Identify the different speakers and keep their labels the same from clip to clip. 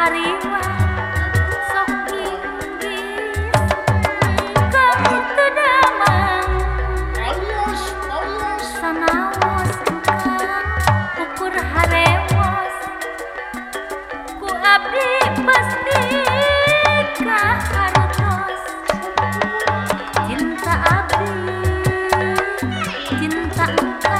Speaker 1: hari Bye.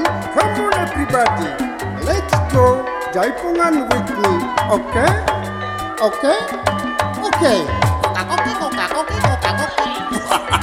Speaker 2: party. Let's go Jaipungan with me, okay? Okay? Okay.
Speaker 3: Okay, okay, okay, okay, okay.